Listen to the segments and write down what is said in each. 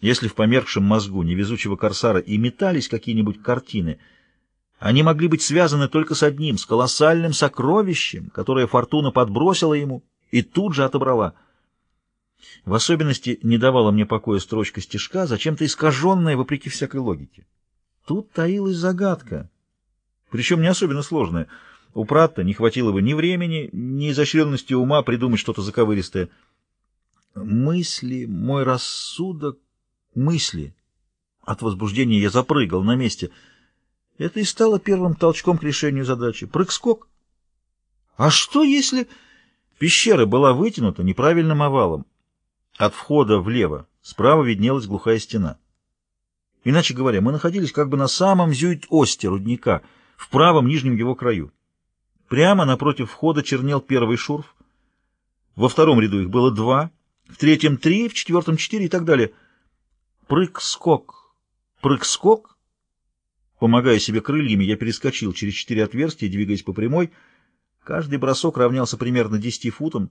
Если в померкшем мозгу невезучего корсара и метались какие-нибудь картины, они могли быть связаны только с одним, с колоссальным сокровищем, которое фортуна подбросила ему и тут же отобрала. В особенности не давала мне покоя строчка стишка, зачем-то искаженная вопреки всякой логике. Тут таилась загадка, причем не особенно сложная. У Пратта не хватило бы ни времени, ни изощренности ума придумать что-то заковыристое. Мысли, мой рассудок, мысли. От возбуждения я запрыгал на месте. Это и стало первым толчком к решению задачи. Прыг-скок. А что, если пещера была вытянута неправильным овалом? От входа влево справа виднелась глухая стена. Иначе говоря, мы находились как бы на самом зюит-осте рудника, в правом нижнем его краю. Прямо напротив входа чернел первый шурф. Во втором ряду их было два, в третьем три, в четвертом четыре и так далее — Прыг-скок. Прыг-скок. Помогая себе крыльями, я перескочил через четыре отверстия, двигаясь по прямой. Каждый бросок равнялся примерно десяти футам,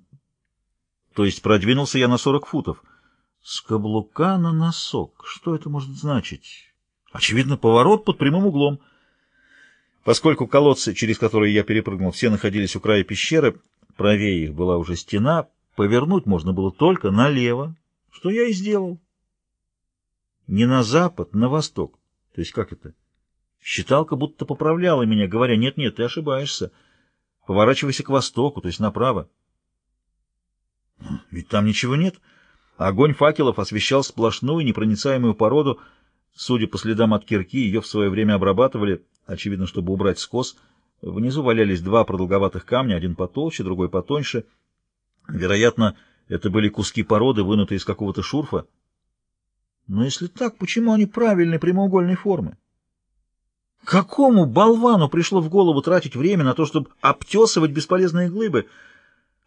то есть продвинулся я на сорок футов. С каблука на носок. Что это может значить? Очевидно, поворот под прямым углом. Поскольку колодцы, через которые я перепрыгнул, все находились у края пещеры, правее их была уже стена, повернуть можно было только налево, что я и сделал. Не на запад, на восток. То есть как это? Считалка будто поправляла меня, говоря, нет-нет, ты ошибаешься. Поворачивайся к востоку, то есть направо. Ведь там ничего нет. Огонь факелов освещал сплошную непроницаемую породу. Судя по следам от кирки, ее в свое время обрабатывали, очевидно, чтобы убрать скос. Внизу валялись два продолговатых камня, один потолще, другой потоньше. Вероятно, это были куски породы, вынутые из какого-то шурфа. Но если так, почему они правильной прямоугольной формы? Какому болвану пришло в голову тратить время на то, чтобы обтесывать бесполезные глыбы?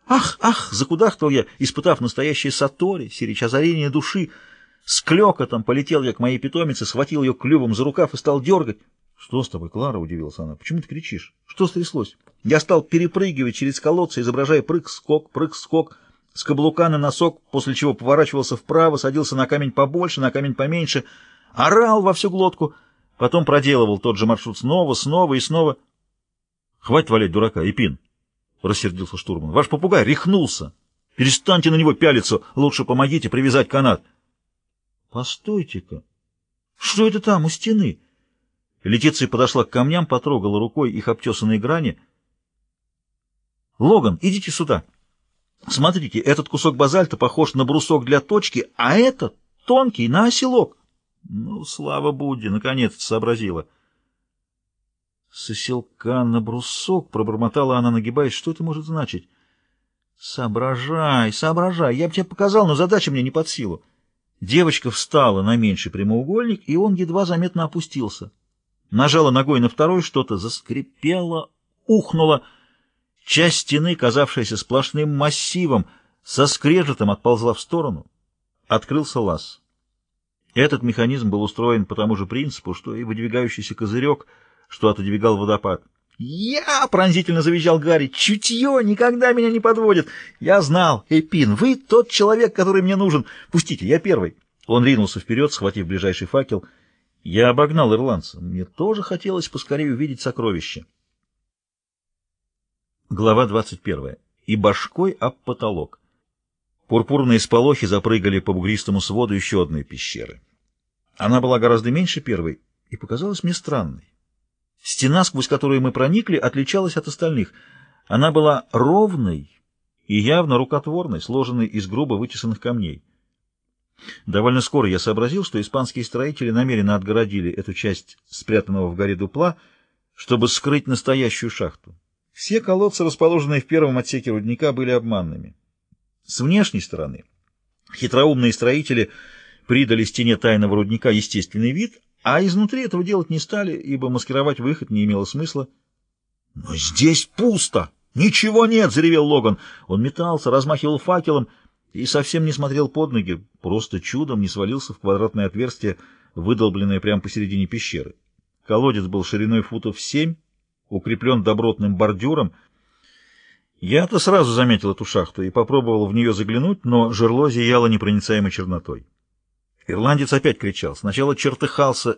Ах, ах, закудахтал я, испытав настоящее сатори, сирич озарение души. С клёкотом полетел я к моей питомице, схватил ее клювом за рукав и стал дергать. — Что с тобой, Клара? — удивилась она. — Почему ты кричишь? Что стряслось? Я стал перепрыгивать через колодцы, изображая прыг-скок, прыг-скок — с каблука на носок, после чего поворачивался вправо, садился на камень побольше, на камень поменьше, орал во всю глотку, потом проделывал тот же маршрут снова, снова и снова. — Хватит валять дурака, Ипин! — рассердился штурман. — Ваш попугай рехнулся! Перестаньте на него пялиться! Лучше помогите привязать канат! — Постойте-ка! Что это там, у стены? Летиция подошла к камням, потрогала рукой их обтесанные грани. — Логан, идите сюда! — Смотрите, этот кусок базальта похож на брусок для точки, а этот тонкий на оселок. Ну, слава Будде, наконец-то сообразила. С оселка на брусок, пробормотала она, нагибаясь. Что это может значить? Соображай, соображай. Я бы тебе показал, но задача мне не под силу. Девочка встала на меньший прямоугольник, и он едва заметно опустился. Нажала ногой на второй, что-то заскрипело, ухнуло — Часть стены, казавшаяся сплошным массивом, со скрежетом отползла в сторону. Открылся лаз. Этот механизм был устроен по тому же принципу, что и выдвигающийся козырек, что отодвигал водопад. «Я!» — пронзительно завизжал Гарри. «Чутье никогда меня не подводит! Я знал! Эпин, вы тот человек, который мне нужен! Пустите, я первый!» Он ринулся вперед, схватив ближайший факел. Я обогнал ирландца. Мне тоже хотелось поскорее увидеть сокровище. Глава 21. И башкой об потолок. Пурпурные сполохи запрыгали по бугристому своду еще одной пещеры. Она была гораздо меньше первой и показалась мне странной. Стена, сквозь которую мы проникли, отличалась от остальных. Она была ровной и явно рукотворной, сложенной из грубо вытесанных камней. Довольно скоро я сообразил, что испанские строители намеренно отгородили эту часть спрятанного в горе дупла, чтобы скрыть настоящую шахту. Все колодцы, расположенные в первом отсеке рудника, были обманными. С внешней стороны хитроумные строители придали стене тайного рудника естественный вид, а изнутри этого делать не стали, ибо маскировать выход не имело смысла. «Но здесь пусто! Ничего нет!» — заревел Логан. Он метался, размахивал факелом и совсем не смотрел под ноги, просто чудом не свалился в квадратное отверстие, выдолбленное прямо посередине пещеры. Колодец был шириной футов семь, укреплен добротным бордюром. Я-то сразу заметил эту шахту и попробовал в нее заглянуть, но жерло зияло непроницаемой чернотой. Ирландец опять кричал. Сначала чертыхался